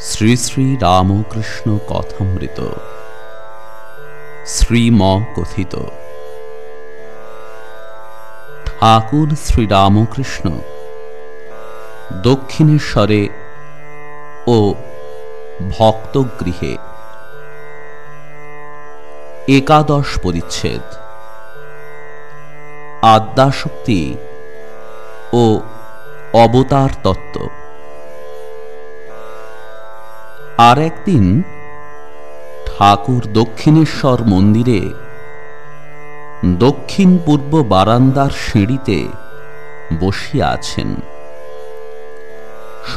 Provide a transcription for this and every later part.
শ্রী শ্রী রামকৃষ্ণ কথামৃত। শ্রীম কথিত ঠাকুর শ্রীরামকৃষ্ণ দক্ষিণেশ্বরে ও ভক্তগৃহে একাদশ পরিচ্ছেদ আদ্যাশক্তি ও অবতার তত্ত্ব আর একদিন ঠাকুর দক্ষিণেশ্বর মন্দিরে দক্ষিণ পূর্ব বারান্দার সিঁড়িতে বসিয়া আছেন।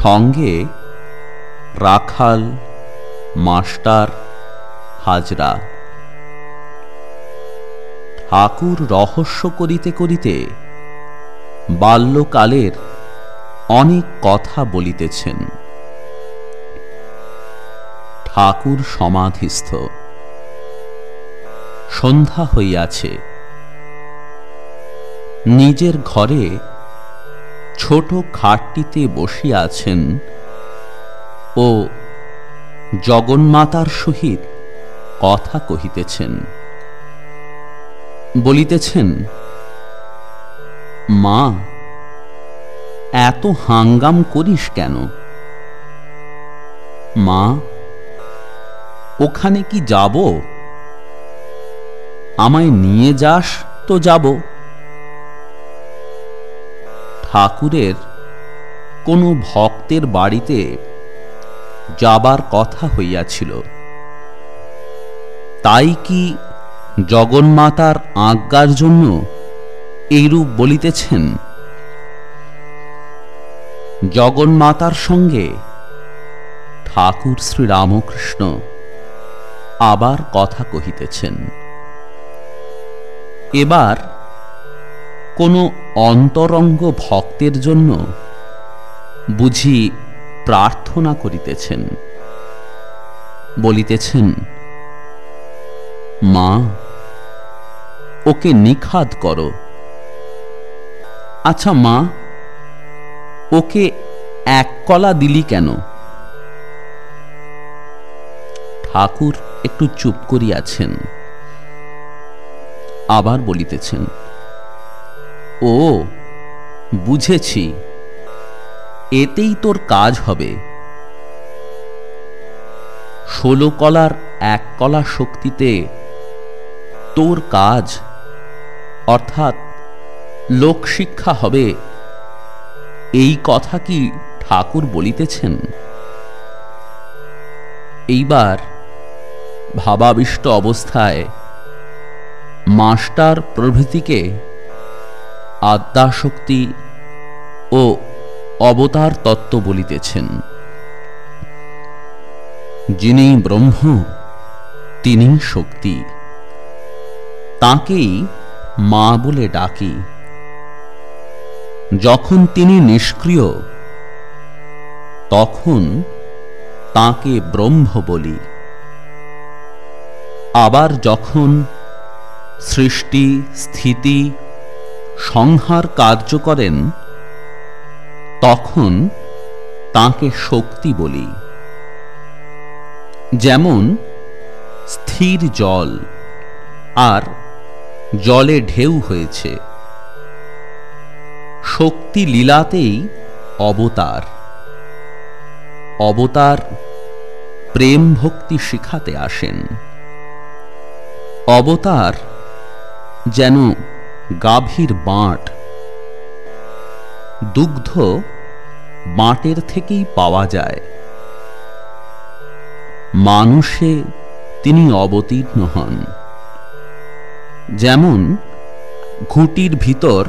সঙ্গে রাখাল, মাস্টার, হাজরা। ঠাকুর রহস্য করিতে করিতে বাল্যকালের অনেক কথা বলিতেছেন। ঠাকুর সমাধিস্থ। সন্ধ্যা হইয়াছে। নিজের ঘরে ছোট খাটটিতে বসিয়াছেন ও জগন্মাতার সহিত কথা কহিতেছেন। বলিতেছেন, মা, এত হাঙ্গাম করিস কেন? মা ওখানে কি যাব? আমায় নিয়ে যাস তো যাব। ঠাকুরের কোনো ভক্তের বাড়িতে যাবার কথা হইয়াছিল। তাই কি জগন্মাতার আজ্ঞার জন্য এইরূপ বলিতেছেন? জগন্মাতার সঙ্গে ঠাকুর শ্রীরামকৃষ্ণ আবার কথা কহিতেছেন। এবার কোনো অন্তরঙ্গ ভক্তের জন্য বুঝি প্রার্থনা করিতেছেন। বলিতেছেন, মা, ওকে নিখাদ করো। আচ্ছা মা, ওকে এক কলা দিলি কেন? ঠাকুর একটু চুপ করিয়াছেন। আবার বলিতেছেন, ও, বুঝেছি, এতেই তোর কাজ হবে। ষোলো কলার এক কলা শক্তিতে তোর কাজ, অর্থাৎ লোকশিক্ষা হবে, এই কথা কি ঠাকুর বলিতেছেন? এইবার ভাবাবিষ্ট অবস্থায় মাস্টার প্রভৃতিকে আদ্যাশক্তি ও অবতার তত্ত্ব বলিতেছেন। যিনি ব্রহ্ম তিনি শক্তি। তাকেই মা বলে ডাকি। যখন তিনি নিষ্ক্রিয়, তখন তাকে ব্রহ্ম বলি। আবার যখন সৃষ্টি, স্থিতি, সংহার কার্য করেন, তখন তাকে শক্তি বলি। যেমন স্থির জল, আর জলে ঢেউ হয়েছে। শক্তি লীলাতেই অবতার। অবতার প্রেম ভক্তি শিখাতে আসেন। অবতার যেন গাভীর বাঁট। দুগ্ধ বাঁটের থেকেই পাওয়া যায়। মানুষে তিনি অবতীর্ণ হন। যেমন ঘুটির ভিতর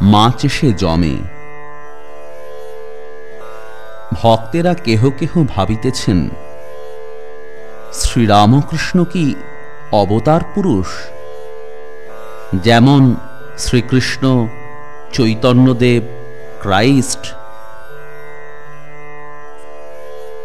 মাছ এসে জমে। ভক্তেরা কেহ কেহ ভাবিতেছেন, শ্রীরামকৃষ্ণ কি অবতার পুরুষ। যেমন শ্রীকৃষ্ণ চৈতন্যদেব ক্রাইস্ট